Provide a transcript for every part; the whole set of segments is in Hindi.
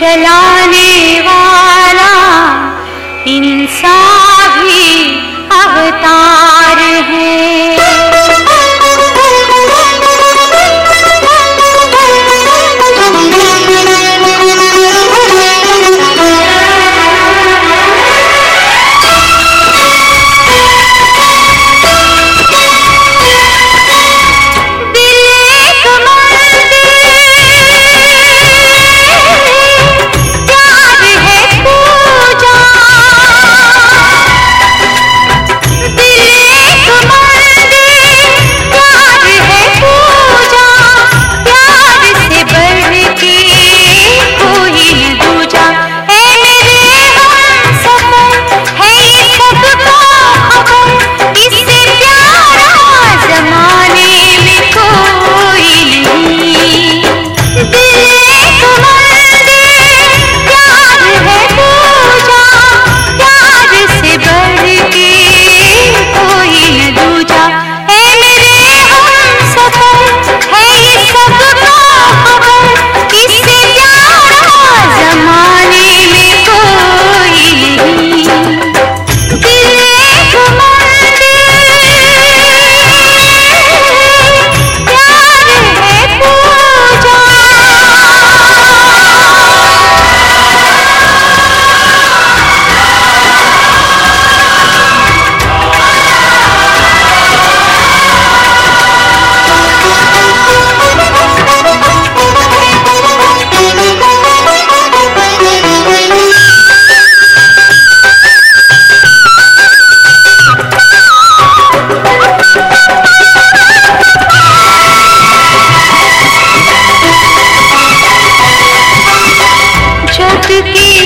चलाने वाला इंसान भी अवतार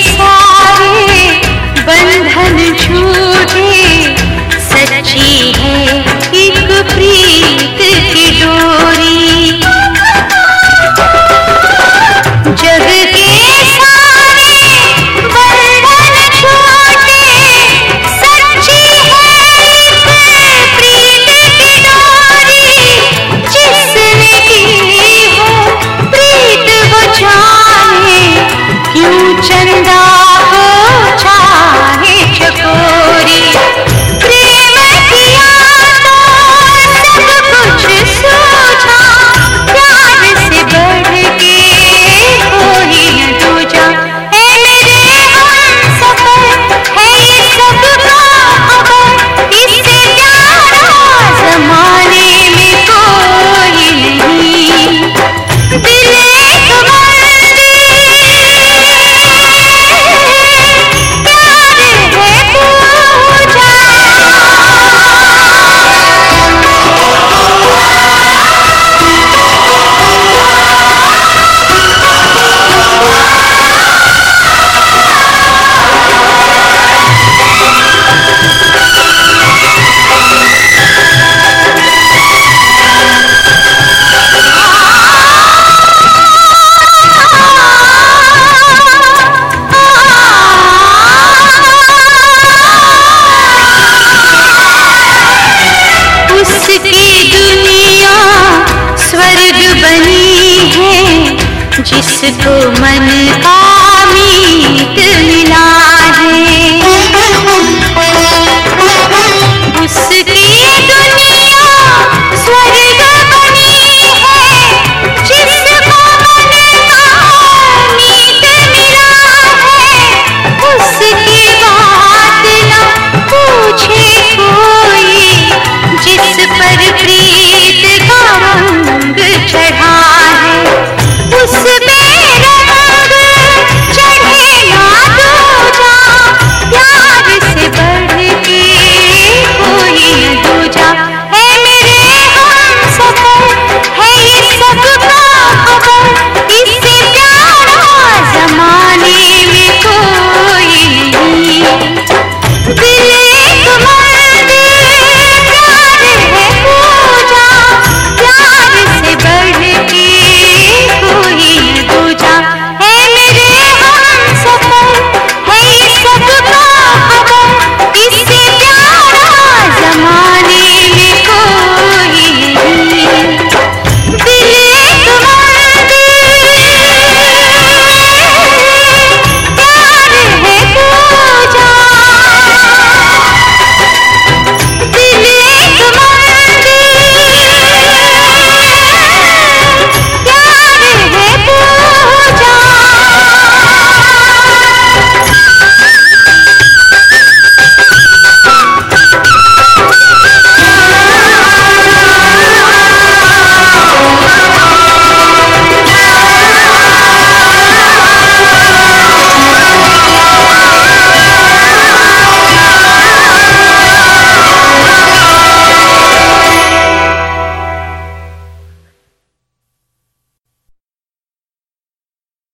सारे बंधन छू जिसको मन का